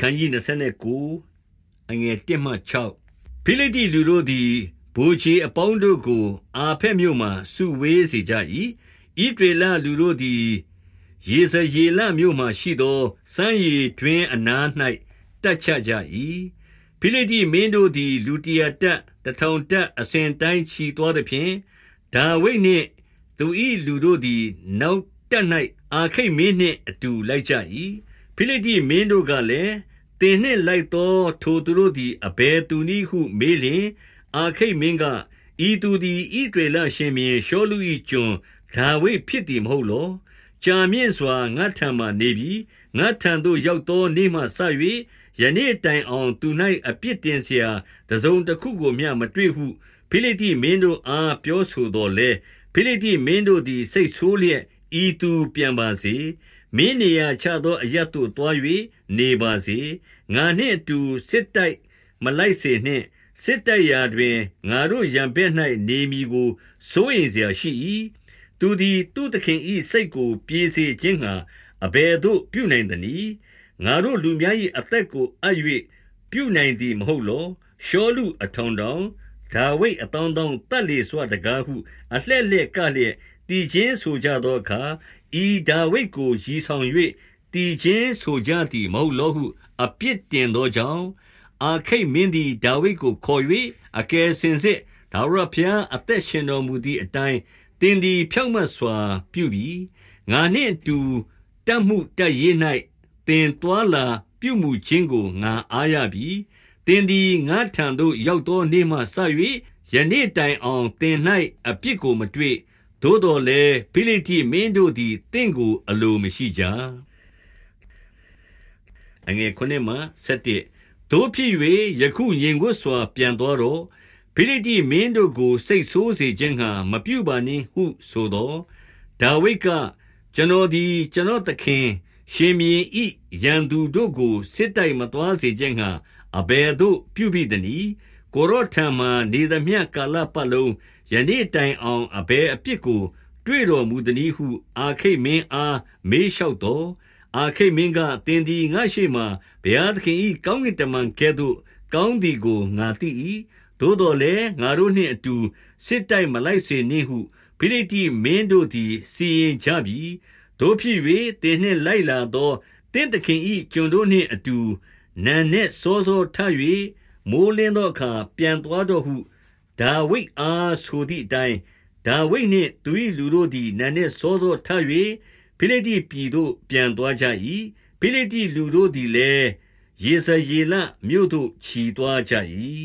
ခန်းကြီး29အငယ်1မှ6ဖိလိတိလူတို့သည်ဘူချီအပေါင်းတို့ကို အာဖက်မြို့မှစုဝေးစေကြ၏ဣဒေလလူတို့သည်ရေစရေလမြို့မှရှိသောစမ်းရည်တွင်အနား၌တက်ချကြ၏ဖိလိတိမင်းတို့သည် လူတရာတက်တထောင်တက်အစဉ်တိုင်းချီသွားသည်ဖြင့်ဒါဝိဒ်နှင့်သူ၏လူတို့သည် နောက်တက်၌အာခိတ်မင်းနှင့်အတူလိုက်ကြ၏ဖိလိတိမင်းတို့ကလည်း သင်နှင့်လိုက်သော ထိုသူတို့သည် အဘယ်သူနည်းဟု မေးလျှင်၊အာခိတ်မင်းက၊ဤသူသည် ဣသရေလရှင်ဘုရင်ရှောလု၏ကျွန် ဒါဝိဒ်ဖြစ်သည် မဟုတ်လော။ကြာမြင့်စွာ ငါ့ထံမှာနေပြီ။ငါ့ထံသို့ ရောက်သောနေ့မှစ၍ယနေ့တိုင်အောင် သူ၌အပြစ်တင်စရာ တစုံတခုကိုမျှ မတွေ့ဟု ဖိလိတ္တိမင်းတို့အား ပြောဆိုသော်လည်း၊ဖိလိတ္တိမင်းတို့သည် စိတ်ဆိုးလျက် ဤသူပြန်ပါစေ။ မင်းနေရာချသောအရတ်သို့တွား၍နေပါစေငါနှင့်အတူစစ်တိုက်မလိုက်စေနှင့်စစ်တိုက်ရာတွင်ငါတို့ရံဘက်၌နေမည်ကိုစိုးရင်เสียရှိ၏သူသည်သူသခင်၏စိတ်ကိုပြေစေခြင်းငှာအဘယ်သို့ပြုနိုင်သနည်းငါတို့လူများ၏အသက်ကိုအပ်၍ပြုနိုင်သည်မဟုတ်လောရှောလူအထောင်တောင်ဒါဝိဒ်အတောင်းတောင်းတတ်လေစွာတကားဟုအလှဲ့လှဲ့ကလျက် တည်ခြင်းဆိုကြသောအခါဤဒါဝိဒ်ကိုရည်ဆောင်၍တည်ခြင်းဆိုကြသည်မဟုတ်လောဟု အပြစ်တင်သောကြောင့်အာခိတ်မင်းသည်ဒါဝိဒ်ကိုခေါ်၍အကယ်စင်စစ်ဒါဝရဖျားအသက်ရှင်တော်မူသည့်အတိုင်းတင်သည်ဖြောက်မတ်စွာ ပြုပြီးငါနှင့်အတူတတ်မှုတတ်ရေး၌တင်သွာလာပြုမှုခြင်းကိုငါအားရပြီတင်သည်ငါထံသို့ရောက်သောနေ့မှစ၍ယနေ့တိုင်အောင်တင်၌အပြစ်ကိုမတွေ့ သို့တော်လည်းဖိလိတိမင်းတို့သည်တင့်ကိုအလိုမရှိကြအငယ်ခုနှစ်မှ7တို့ဖြစ်၍ယခုညင်ကိုစွာ ပြန်တော်တော့ဖိလိတိမင်းတို့ကိုစိတ်ဆိုးစေခြင်းဟံမပြုပါနှင့်ဟုဆိုသောဒါဝိဒ်ကကျွန်တော်သည်ကျွန်တော်သခင် ရှင်မြင်းဤရန်သူတို့ကိုစစ်တိုက်မသွားစေခြင်းဟံအဘယ်သို့ပြုပြီးသနည်းကိုရောထံမှနေသမျှကာလပတ်လုံး ယနေ့တိုင်အောင်အဘယ်အပြစ်ကို တွေ့တော်မူသည်ဟု အာခိတ်မင်းအားမေးလျှောက်တော်အာခိတ်မင်းကတင်ဒီငါရှိမှဘုရားသခင်၏ကောင်းကင်တမန်ကဲ့သို့ ကောင်းသည်ကိုငါသိ၏သို့တော်လည်းငါတို့နှင့်အတူစစ်တိုက်မလိုက်စေနှင့်ဟုဖိလိတိမင်းတို့သည်စီရင်ကြပြီတို့ဖြစ်၍တင်းနှင့်လိုက်လာသောတင်းသခင်၏ကျွန်တို့နှင့်အတူနန်နှင့်စောစောထ၍မိုးလင်းသောအခါပြန်သွားတော့ဟု ဒါဝိဒ်အားဆိုသည့်အတိုင်းဒါဝိဒ်နှင့်သူ၏လူတို့သည်နန်နှင့်စောစောထ၍ဖိလိတိပြည်သို့ပြန်သွားကြ၏ဖိလိတိလူတို့သည်လည်းယေဇရေလမြို့သို့ခြီသွားကြ၏